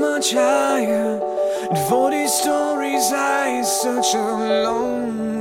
much higher. And for these stories, I such a long.